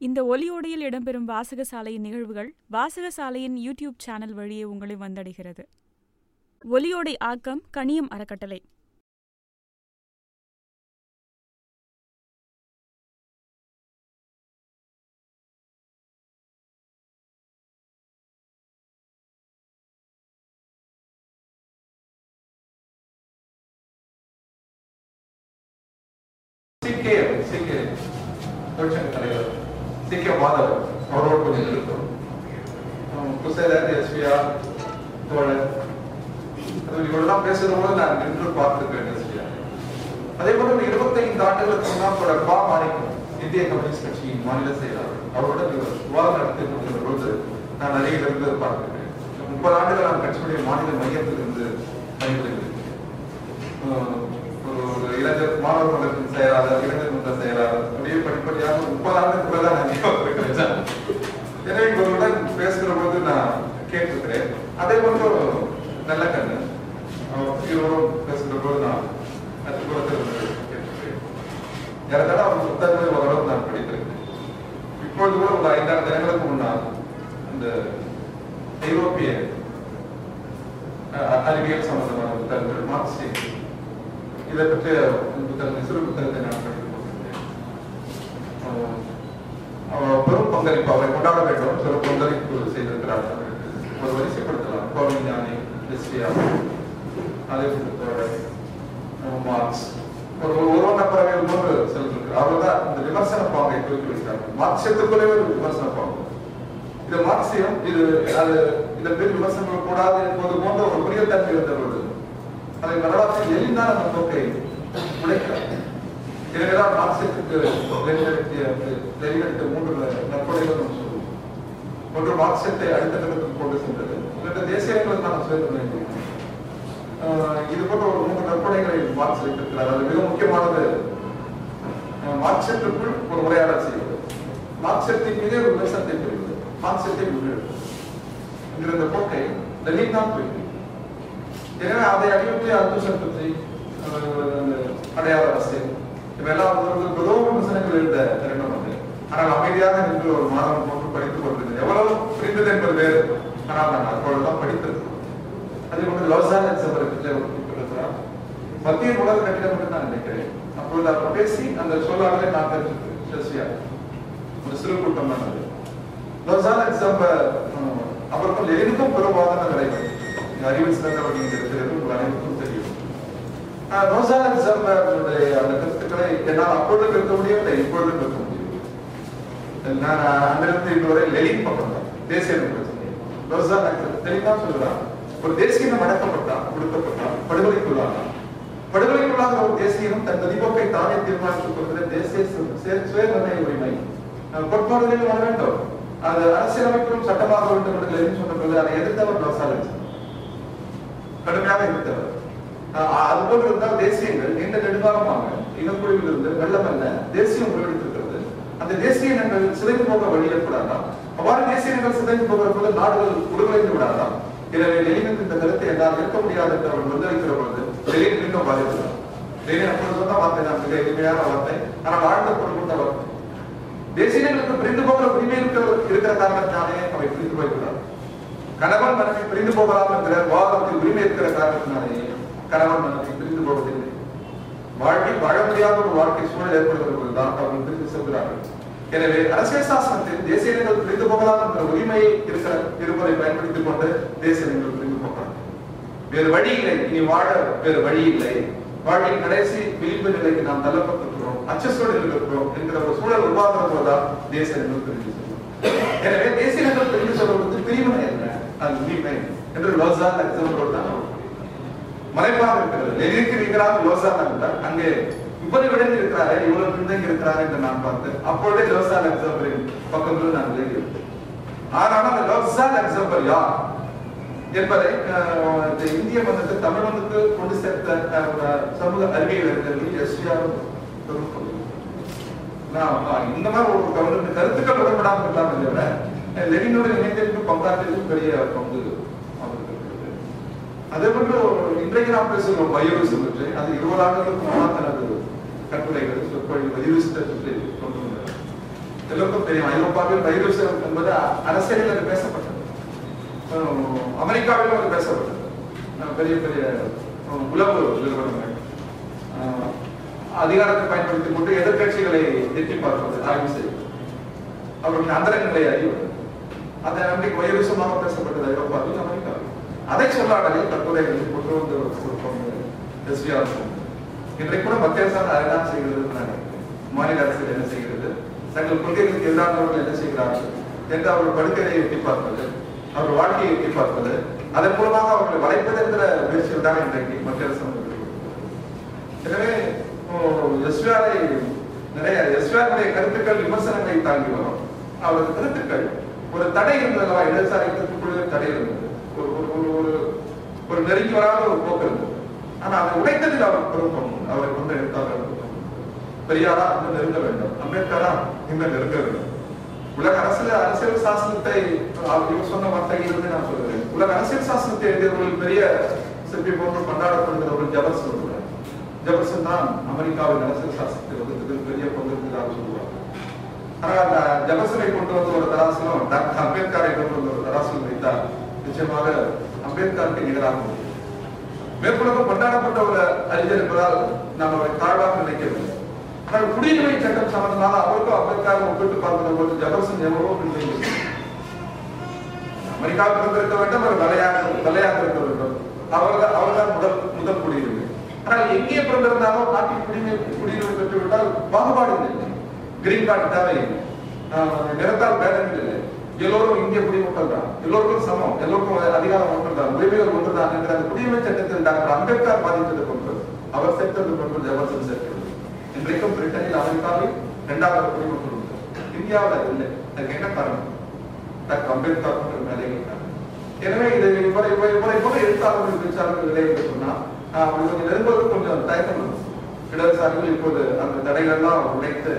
இந்த ஒலியோடையில் இடம்பெறும் வாசகசாலையின் நிகழ்வுகள் வாசகசாலையின் யூடியூப் சேனல் வழியே உங்களை வந்தடைகிறது. ஒலியோடை ஆக்கம் கனியம் அறக்கட்டளை. சிக்கே சிக்கே தொழிற்சங்க தலைவர். சிகேஎம் மாதவ் அவரோடு கொஞ்சம் இருக்கும் குசேலர் எஸ்பிஆர் தோழர். இவரெல்லாம் பேசுறபோது நான் நின்று பார்த்துருக்கேன் எஸ்பியா அதே போல ஒரு இருபத்தைந்து ஆண்டுகளுக்கு முன்னால் தொடர் பா. மாணிக்கம் இந்திய கம்யூனிஸ்ட் கட்சியின் மாநில செயலாளர். அவரோட இவர் விவாதம் நடத்தி கொண்டிருந்த பொழுது நான் அருகில் இருந்து பார்த்திருக்கேன் முப்பது ஆண்டுகள் நான் கட்சியுடைய மாநில மையத்திலிருந்து பணிபுரிந்திருக்கிறேன். ஆஹ் ஒரு ஒரு இளைஞர் மாணவர் மன்றத்தின் செயலாளர் இளைஞர் மன்ற செயலாளர் அப்படியே படிப்படியாக முப்பது ஆண்டுக்குள்ள தான் நான் எனவே இவர்களுடன் பேசுகிற போது நான் கேட்டிருக்கிறேன். அதே போன்ற ஒரு நல்ல கண்ணு அவர் பேசுகிற போது நான் கற்றுக்கொடுத்து கேட்டிருக்கிறேன். ஏறத்தாழ அவர் புத்தகங்களை ஓரளவு நான் படித்திருக்கிறேன். இப்பொழுது கூட ஒரு ஐந்தாறு தினங்களுக்கு முன்னால் அந்த ஐரோப்பிய அஹ், அறிவியல் சம்பந்தமான புத்தகங்கள் மார்க்சியம் இதை பற்றிய புத்தகத்தை சிறு புத்தகத்தை நான் படித்துக் கொண்டிருந்தேன் ஆஹ் அவர் பெரும் பங்களிப்பு அவரை கொண்டாட வேண்டும் பங்களிப்பு செய்திருக்கிறார் ஒரு வரிசைப்படுத்தலாம் கோவிஞானி எஸ்பியா அதே மார்க்ஸ் ஒரு ஒரு நபரவியல் இன்னொரு செல்கிறார் அவர்தான் இந்த விமர்சன பாங்கை தூக்கி வைக்கிறார் மார்க்சியத்துக்குள்ளே ஒரு விமர்சன பாங்கு இது மார்க்சியம் இது அது இதன் பேர் விமர்சனங்கள் கூடாது என்பது போன்ற ஒரு புரியத்தன்மை இருந்தவர்கள் அதை வரலாற்றில் எளிதாக அந்த போக்கை உடைக்கிறார் எனவேதான் மார்க்சியத்துக்கு லெனினடித்த மூன்று நற்படைகள் ஒரு சொல்லுவோம் மார்க்சியத்தை அடுத்த கட்டத்துக்கு கொண்டு சென்றது. இரண்டு தேசியங்களுக்கான சுயநிர்ணயம் ஆஹ் இது போன்ற ஒரு மூன்று நற்படைகளை மார்க்ஸ் வைத்திருக்கிறார் அது மிக முக்கியமானது. ஆஹ் மார்க்சியத்திற்குள் ஒரு உரையாடல் செய்வது. மார்க்சியத்தின் மீதே ஒரு விமர்சனத்தை பெறுவது. மார்க்சியத்தை முன்னெடுப்பது இந்த போக்கை லலித் தான் போய்க்கு எனவே அதை அடிப்படை அல்துசன் பற்றி அடையாள அரசியல் இவையெல்லாம் உதவும் விமர்சனங்கள் இருந்த தருணம் அது. ஆனால் அமைதியாக நின்று ஒரு மாணவன் படித்துக் கொண்டிருந்தது. எவ்வளவு புரிந்தது என்பது வேறு. ஆனால் நான் அவ்வளவுதான் படித்தது. அதே போன்று லோசான் எக்ஸாம்பிள் மத்திய உலக கட்டிடம் என்று நான் நினைக்கிறேன். அப்பொழுது அவர் பேசி அந்த சொல்லாடலை நான் தெரிஞ்சுக்கிறேன் ஒரு சிறு கூட்டம் தான் அது லோசான் எக்ஸாம்பிள் அவருக்கும் லெனினுக்கும் பெரும்பாலான நடைபெறும் அறிவியல் சிறந்தவர் நீங்கள் இருக்கிறது உங்கள் அனைவருக்கும் தெரியும். ஆஹ் ரோசான் எக்ஸாம்பிளுடைய அந்த கருத்துக்களை என்னால் அப்பொழுது இருக்க முடியவில்லை இப்பொழுதும் இருக்க முடியும் நான் அங்கிருந்து பக்கம் தேசிய தெளிவா ஒரு தேசியம் அடக்கப்பட்டான் கொடுக்கப்பட்டான் படுகொலைக்குள்ளானான். ஒரு தன் மதிப்போக்கை தானே தீர்மானித்துக் கொள்கிற தேசிய சுய- உரிமை. கோட்பாடுகளில் வர வேண்டும். அது அரசியலமைப்பிலும் சட்டமாக வேண்டும் என்று சொன்னபோது அதை எதிர்த்தவர் ரோசான் கடுமையாக எதிர்த்தவர். அஹ் அது இருந்தால் தேசியங்கள் நீண்ட நெடுங்காலமாக இனக்குழுவில் இருந்து வெள்ளமல்ல மெல்ல தேசியம் அந்த தேசிய இனங்கள் சிதைந்து போக வழி ஏற்படாதா? அவ்வாறு தேசிய இனங்கள் சிதைந்து போகிற போது நாடுகள் உருவடைந்து விடாதா? எனவே லெனின் இந்த கருத்தை என்னால் இருக்க முடியாது என்று அவன் முன்வைக்கிற பொழுது லெனின் மீண்டும் பாதிக்கிறார் லெனின் அப்படி சொன்ன வார்த்தை தான் மிக எளிமையான வார்த்தை. ஆனால் வாழ்ந்த பொருள் கொண்ட வார்த்தை. தேசியங்களுக்கு பிரிந்து போகிற உரிமை இருக்கிற இருக்கிற காரணத்தினாலே அவை பிரிந்து போய்விடாது கணவன் மனைவி பிரிந்து போகலாம் என்கிற வாதத்தில் உரிமை இருக்கிற காரணத்தினாலே கணவன் மனைவி பிரிந்து போவதில்லை. வாழ்க்கை வாழ முடியாத ஒரு வாழ்க்கை சூழல் ஏற்படுகிற பொழுதுதான் அவர்கள் பிரிந்து செல்கிறார்கள். எனவே அரசியல் சாசனத்தில் தேசிய இனங்கள் பிரிந்து போகலாம் என்ற உரிமையை இருக்கிற இருப்பதை பயன்படுத்திக் கொண்டு தேசிய இனங்கள் பிரிந்து போகலாம். வேறு வழி இல்லை இனி வாழ வேறு வழி இல்லை. வாழ்வின் கடைசி விளிம்பு நிலைக்கு நாம் தள்ளப்பட்டிருக்கிறோம் அச்சசூழலில் இருக்கிறோம் என்கிற ஒரு சூழல் உருவாகிற போதுதான் தேசிய இனங்கள் பிரிந்து செல்லும். எனவே தேசிய இனங்கள் பிரிந்து சொல்வது பிரிவினை என்ன? அது உரிமை என்று லோசான் எக்ஸாம்பிள் தான் மறைப்பாக இருக்கிறது. எதிர்க்கிறீங்களா லோசான் அங்கே இவர் விடைந்து இருக்கிறாரு இவ்வளவு பின்தங்கி இருக்கிறாரு என்று நான் பார்த்தேன் அப்பொழுதே லோசான் எக்ஸாம்பிளின் பக்கத்தில் நான் விலகியிருந்தேன் ஆனால் அந்த லோசான் எக்ஸாம்பிள் யார் என்பதை இந்த இந்திய மதத்தை தமிழ் மதத்துக்கு கொண்டு சேர்த்த சமூக அறிவியல் அறிஞர்கள் எஸ்டிஆர் இந்த மாதிரி ஒரு கவர்மெண்ட் கருத்துக்கள் உடன்படாமல் இருக்கலாம் தவிர லெனினோட இணைந்திருக்கு பங்காற்றியதும் பெரிய பங்கு அதே போன்று இன்றைக்கு நாம் பேசுகிற பயோவிசம் பற்றி அது இருபது ஆண்டுகளுக்கு முன்னால் தனது கட்டுரைகள் சொற்பொழிவு பதிவிசிட்ட கொண்டு வந்தார் எல்லோருக்கும் தெரியும் ஐரோப்பாவில் வைரூசியம் என்பது அரசியலில் அது பேசப்பட்டது அமெரிக்காவிலும் அது பேசப்பட்டது பெரிய பெரிய உளவு நிறுவனங்கள் அதிகாரத்தை பயன்படுத்தி கொண்டு எதிர்க்கட்சிகளை எட்டி பார்ப்பது ஆய்வு செய்வது அவருடைய அந்தரங்களை அறிவது அது அன்றைக்கு வைரசமாக பேசப்பட்டது ஐரோப்பாவில் அமெரிக்காவில் அதை சொல்லாடலில் தற்போதைய கொண்டு வந்து கொடுப்போம் எஸ்விஆர் இன்றைக்கு கூட மத்திய அரசாங்கம் அதுதான் செய்கிறது நான் மாநில அரசு என்ன செய்கிறது? தங்கள் கொள்கைகளுக்கு எதிரானவர்கள் என்ன செய்கிறார்கள்? என்று அவர்கள் படுக்கையை எட்டி பார்ப்பது அவர் வாழ்க்கையை எட்டி பார்ப்பது அதன் மூலமாக அவர்களை வளைப்பது என்ற முயற்சியில் தான் இன்றைக்கு மத்திய அரசாங்கம் எனவே எஸ்விஆரை நிறைய எஸ்விஆருடைய கருத்துக்கள் விமர்சனங்களை தாங்கி வரும். அவரது கருத்துக்கள் ஒரு தடை இருந்ததா இடதுசாரி கருத்துக்குள்ளே தடை இருந்தது ஒரு ஒரு ஒரு ஒரு ஒரு நெருங்கி வராத ஒரு போக்கு இருந்தது ஆனா அதை உடைத்ததில் அவர் பொருத்தம் அவரை கொண்டு எடுத்தார்கள் பெரியாரா அந்த நெருங்க வேண்டும். அம்பேத்கரா இந்த நெருங்க வேண்டும். உலக அரசியல் அரசியல் சாசனத்தை இவர் சொன்ன வார்த்தையிலிருந்து நான் சொல்கிறேன். உலக அரசியல் சாசனத்தை எழுதியவர்கள் பெரிய சிற்பி போன்று கொண்டாடப்படுகிறவர்கள் ஜெபர்சன் கூட ஜெபர்சன் தான் அமெரிக்காவின் அரசியல் சாசனத்தை வகுத்ததில் பெரிய பங்கிருந்ததாக சொல்லுவார் ஆனால் அந்த ஜெபர்சனை கொண்டு வந்து ஒரு தராசிலும் டாக்டர் அம்பேத்கரை கொண்டு வந்து ஒரு தராசிலும் வைத்தால் நிச்சயமாக அம்பேத்கருக்கு நிகராக மேற்குலகம் கொண்டாடப்பட்ட ஒரு அறிஞர் என்பதால் நாம் அவரை தாழ்வாக நினைக்கிறோம். ஆனால் குடியுரிமை சட்டம் சம்பந்தமாக அவருக்கும் அம்பேத்கர் ஒப்பிட்டு பார்க்கிற போது ஜெபர்சன் எவ்வளவோ அமெரிக்கா அமெரிக்காவில் பிறந்திருக்க வேண்டும் அவர் தலையாக தலையாக இருக்க வேண்டும். அவர்தான் அவர்தான் முதல் முதல் குடியுரிமை. ஆனால் எங்கே பிறந்திருந்தாலும் நாட்டின் குடியுரிமை குடியுரிமை பெற்றுவிட்டால் பாகுபாடு இல்லை. கிரீன் கார்டு தேவை ஆஹ் நிறத்தால் பேதங்கள் இல்லை. எல்லோரும் இந்திய குடிமக்கள் தான். எல்லோருக்கும் சமம். எல்லோருக்கும் அதிகாரம் ஒன்று தான் உரிமைகள் ஒன்று தான் என்கிற அந்த குடியுரிமை சட்டத்தில் டாக்டர் அம்பேத்கர் பாதித்தது கொண்டு அவர் சேர்த்தது கொண்டு ஜவஹர்லால் சேர்க்கிறது இன்றைக்கும் பிரிட்டனில் அமெரிக்காவில் இரண்டாவது குடிமக்கள் உண்டு. இந்தியாவில் இல்லை. அதுக்கு என்ன காரணம்? டாக்டர் அம்பேத்கர் போன்ற மேலைகள் எனவே இது இவரை இவரை இவரை போல எழுத்தாளர்கள் பேச்சாளர்கள் நிலை என்று சொன்னா அப்படி கொஞ்சம் நெருங்குவது கொஞ்சம் தயக்கம் இடதுசாரிகள் இப்போது அந்த தடைகள் எல்லாம் உடைத்து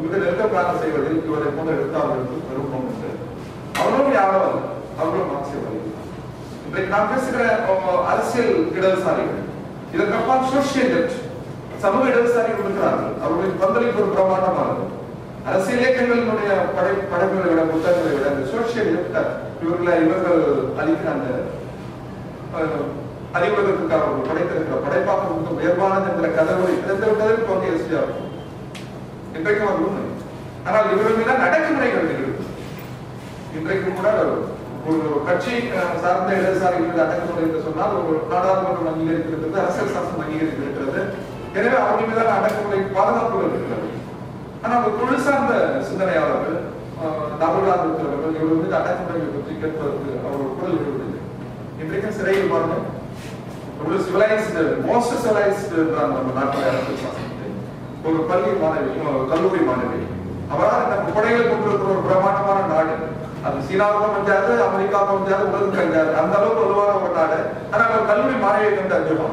மிக நெருக்க பிளான் செய்வதில் இவரை போன்ற எழுத்தாளர்களுக்கு விருப்பம் உண்டு அவர்களும் யாரும் அல்ல அவர்களும் இன்றைக்கு நாம் பேசுகிற அரசியல் இடதுசாரிகள். இதற்கப்பால் சோசியல் லெஃப்ட் சமூக இடதுசாரிகள் இருக்கிறார்கள் அவர்களின் பங்களிப்பு ஒரு பிரமாண்டமானது. அரசியல் இயக்கங்களினுடைய படை படைப்புகளை விட புத்தகங்களை விட அந்த சோசியல் லெஃப்ட் இவர்களை இவர்கள் அளிக்கிற அந்த அஹ், அறிவுலகத்துக்காக அவர்கள் படைத்திருக்கிற படைப்பாக்கம் மிக உயர்வானது என்ற கதவுகளை திறந்து விட்டதில் தோன்றிய எஸ்பிஆர் இன்றைக்கும் அது உண்மை. ஆனால் இவர்கள் மீது நடைமுறைகள் நிகழ்வு இன்றைக்கு கூட ஒரு கட்சி சார்ந்த இடதுசாரிகள் அடக்குமுறை என்று சொன்னால் ஒரு நாடாளுமன்றம் அங்கீகரித்திருக்கிறது அரசியல் சாசனம் அங்கீகரித்திருக்கிறது எனவே அவர்கள் மீதான அடக்குமுறை பாதுகாப்புகள் இருக்கிறது. ஆனால் ஒரு தொழில் சார்ந்த சிந்தனையாளர்கள் தமிழ்நாடு இருக்கிறவர்கள் இவர்கள் மீது அடக்குமுறைகளை பற்றி கேட்பதற்கு அவர்கள் குரல் எழுவதில்லை. இன்றைக்கும் சிறையில் பாருங்க. ஒரு சிவிலைஸ்டு மோஸ்ட் சிவிலைஸ்டு என்றாங்க நம்ம நாட்டில் அரசியல் சாசனத்தை. ஒரு பள்ளி மாணவி கல்லூரி மாணவி. அவரால் நம்ம கொடைகள் கொண்டிருக்கிற ஒரு பிரமாண்டமான நாடு. அது சீனாவுக்கும் பஞ்சாது அமெரிக்காவுக்கும் பஞ்சாது உலகம் கஞ்சாது அந்த அளவுக்கு வலுவான ஒரு நாடு. ஆனால் ஒரு கல்லூரி மாணவியை கண்டு அஞ்சுமா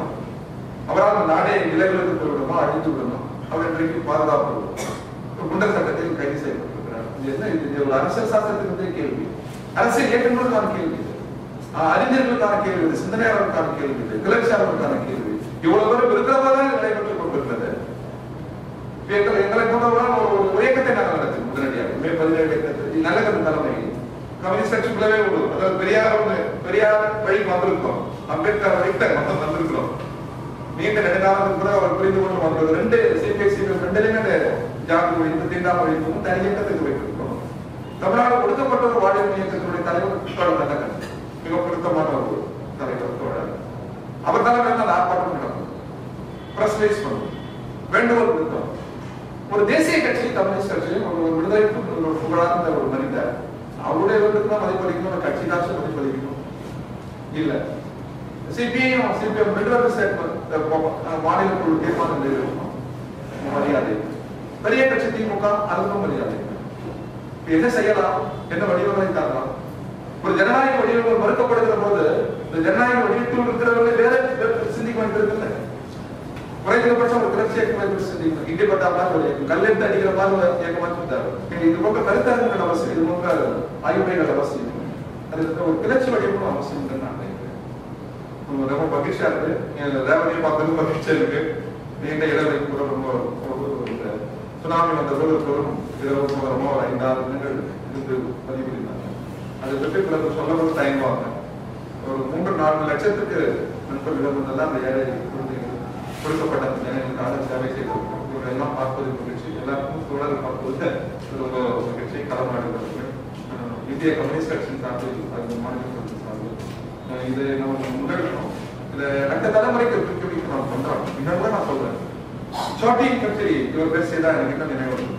அவரால் நாடே நிலைகளுக்கு போயிடுமா அழிந்து விடுமா அவர் இன்றைக்கு பாதுகாப்பு ஒரு குண்டர் சட்டத்தில் கைது செய்யப்பட்டிருக்கிறார். இது என்ன இது ஒரு அரசியல் சாஸ்திரத்தினுடைய கேள்வி. அரசியல் இயக்கங்களுக்கான கேள்வி அறிஞர்களுக்கான கேள்வி இது சிந்தனையாளர்களுக்கான கேள்வி இது கிளர்ச்சியாளர்களுக்கான கேள்வி இவ்வளவு பேரும் இருக்கிறவர்கள் நடைபெற்றுக் கொண்டிருக்கிறது. எங்களை எங்களை போன்றவர்கள் ஒரு இயக்கத்தை நாங்கள் நடத்தி உடனடியாக மே பதினேழு இயக்கத்தில் நல்ல கருத்து தலைமை கம்யூனிஸ்ட் கட்சிக்குள்ளவே ஒரு அதாவது பெரியார் ஒண்ணு பெரியார் வழி வந்திருக்கோம் அம்பேத்கர் வழித்த நம்ம வந்திருக்கிறோம் நீண்ட நெடுங்காலத்துக்கு கூட அவர் புரிந்து கொண்டு வந்தது. ரெண்டு சிபிஐ சிபிஎம் ரெண்டுலையுமே அந்த ஜாதி ஒழிப்பு தீண்டாமை ஒழிப்பும் தனி இயக்கத்துக்கு வைத்திருக்கிறோம். தமிழ்நாடு கொடுக்கப்பட்ட ஒரு வாழ்வு இயக்கத்தினுடைய தலைவர் தோழர் நல்லகன் மிக பொருத்தமான ஒரு தலைவர் தோழர். அவர் தலைவர் அந்த ஆர்ப்பாட்டம் நடக்கும் பிரஸ் ரிலீஸ் பண்ணும் வேண்டுகோள் விடுத்தோம் ஒரு தேசிய கட்சி கம்யூனிஸ்ட் கட்சியும் ஒரு விடுதலை புகழ ஒரு புகழார்ந்த ஒரு மனிதர் அவருடைய தான் மதிப்பளிக்கணும் ஒரு கட்சி தான் மதிப்பளிக்கணும் இல்ல. சிபிஐயும் சிபிஎம் ரெண்டு பேரும் மாநில குழு தீர்மானம் நிறைவேற்றணும். மரியாதை. பெரிய கட்சி திமுக அதுக்கும் மரியாதை. என்ன செய்யலாம்? என்ன வடிவங்களை தரலாம்? ஒரு ஜனநாயக வடிவங்கள் மறுக்கப்படுகிற போது இந்த ஜனநாயக வடிவத்தில் இருக்கிறவர்கள் வேற வேற சிந்திக்க வேண்டியதில்லை குறைந்தபட்சம் ஒரு கிளர்ச்சி இயக்கம் என்று சிந்திக்கணும் இண்டிபெண்டா மாதிரி ஒரு இயக்கம். கல்லெடுத்து அடிக்கிற மாதிரி ஒரு இயக்கமா இருந்தாரு இது போன்ற கருத்தரங்குகள் அவசியம். இது போன்ற ஆய்வுகள் அவசியம். அதுக்கு ஒரு கிளர்ச்சி வடிவம் அவசியம் நான் ரொம்ப மகிழ்ச்சியா இருக்கு. எங்க ரேவதியை பார்க்கறது மகிழ்ச்சியா இருக்கு. நீண்ட இடவை கூட ரொம்ப சுனாமி வந்த தோறும் இரவு முதலமோ ஒரு ஐந்தாறு தினங்கள் இருந்து பதிவிடுகிறாங்க அதை பற்றி பிறகு சொல்ல சொல்லவும் தயங்குவாங்க ஒரு மூன்று நான்கு லட்சத்துக்கு நண்பர்களிடம் இருந்தெல்லாம் அந்த ஏழை கொடுக்கப்பட்ட அந்த ஜனங்களுக்காக சேவை செய்திருக்கிறோம் இவர்களெல்லாம் பார்ப்பது மகிழ்ச்சி எல்லாருக்கும் சூழல் பார்ப்பது ரொம்ப மகிழ்ச்சி களமாடுகிறது இந்திய கம்யூனிஸ்ட் கட்சியின் சார்பில் அது மாநில கட்சி சார்பில் அஹ் இது நம்ம முன்னெடுக்கணும் இதை ரெண்டு தலைமுறைக்கு ஊக்குவிக்க நாம் பண்றோம் இன்னொரு கூட நான் சொல்றேன் சாட்டி கட்சி இவர் பேர் செய்தா எனக்கு இன்னும் நினைவு வருது.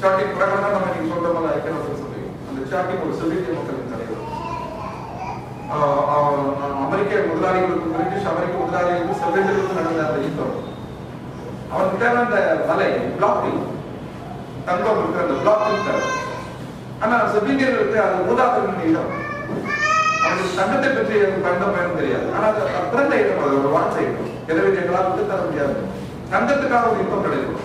சாட்டி பிரகடனம் நம்ம நீங்க சொல்ற மாதிரி ஐக்கிய சொல்லி அந்த சாட்டி ஒரு செவிலிய மக்களின் தலைவர் ஆஹ் ஆஹ் அமெரிக்க முதலாளிகளுக்கும் பிரிட்டிஷ் அமெரிக்க முதலாளிகளுக்கும் செவிலியர்களுக்கும் நடந்த அந்த யுத்தம். அவன்கிட்ட அந்த வலை பிளாக்கிங் தங்கம் இருக்கிற அந்த பிளாக்கிங் ஆனா செவிலியர்களுக்கு அது ஊதாக்களின் இடம். அவனுக்கு தங்கத்தை பற்றி எனக்கு பயந்தம் பயணம் தெரியாது. ஆனா அது பிறந்த இடம் அது ஒரு வார்த்தை. இடம் எனவே எங்களால் விட்டு தர முடியாது. தங்கத்துக்காக ஒரு யுத்தம் கிடைக்கும்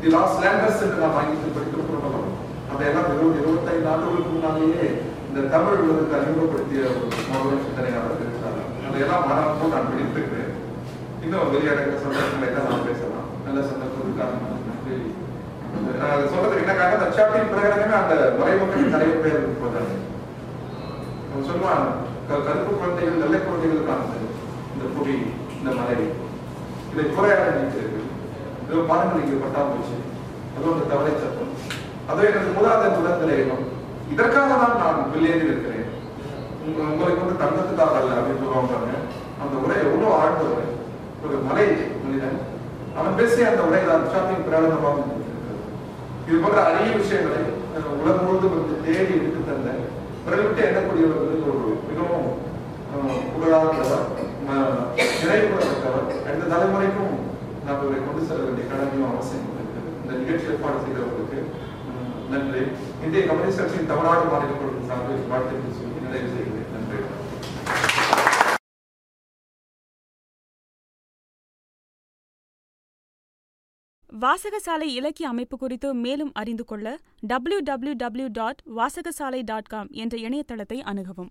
தி லாஸ்ட் லேண்டர்ஸ் என்று நாம் ஆங்கிலத்தில் படித்திருக்கிறோம் அதையெல்லாம் இருபது இருபத்தைந்து ஆண்டுகளுக்கு முன்னாலேயே இந்த தமிழ் உலகத்தை அறிமுகப்படுத்திய ஒரு மாபெரும் சிந்தனையாளர் இருக்கிறார் அதையெல்லாம் மனம் நான் பிடித்திருக்கிறேன் இன்னும் வெளியடக்க சந்தர்ப்பங்களை தான் நான் பேசலாம். நல்ல சந்தர்ப்பத்துக்காக நான் நன்றி நான் அதை சொல்றதுக்கு என்ன காரணம்? அந்த சாட்டின் பிரகடனமே அந்த மறைமுகத்தின் தலைவர் பேர் போதாது அவன் சொல்லுவான் கருப்பு குழந்தைகள் வெள்ளை குழந்தைகளுக்கானது இந்த புவி இந்த மலை இதை குறையாக நினைக்கிறது இது பாருங்கள் இங்கே பட்டாம்பூச்சி. அதுவும் அந்த தவளை சத்தம். அதுவும் எனது மூலாத உடற்தலையம் இதற்காக தான் நான் வெளியேறி இருக்கிறேன். உங்க- உங்களை கொண்டு தங்கத்துக்காக அல்ல அப்படின்னு சொல்லுவாங்க பாருங்க. அந்த உரை எவ்வளவு ஆழ்ந்த ஒரு மலை மனிதன் அவன் பேசிய அந்த உரை தான் ஷாப்பிங் பிரகடனமாக இது போன்ற அரிய விஷயங்களை உலகம் முழுவதும் வந்து தேடி எடுத்து தந்த பிறகு விட்டு எண்ணக்கூடியவர்களுக்கு ஒரு மிகவும் புகழாகிறவர் நிறைவுறவர் அடுத்த தலைமுறைக்கும் நாம் இவரை கொண்டு செல்ல வேண்டிய கடமையும் அவசியம் இந்த நிகழ்ச்சி ஏற்பாடு செய்தவர்களுக்கு நன்றி. இந்திய கம்யூனிஸ்ட் கட்சியின் தமிழ்நாடு மாநில குழு சார்பில் வாழ்த்துக்கள் சொல்லி நிறைவு செய்கிறேன். நன்றி. வாசகசாலை இலக்கிய அமைப்பு குறித்து மேலும் அறிந்து கொள்ள W W W dot வாசகசாலை dot com என்ற இணையதளத்தை அணுகவும்.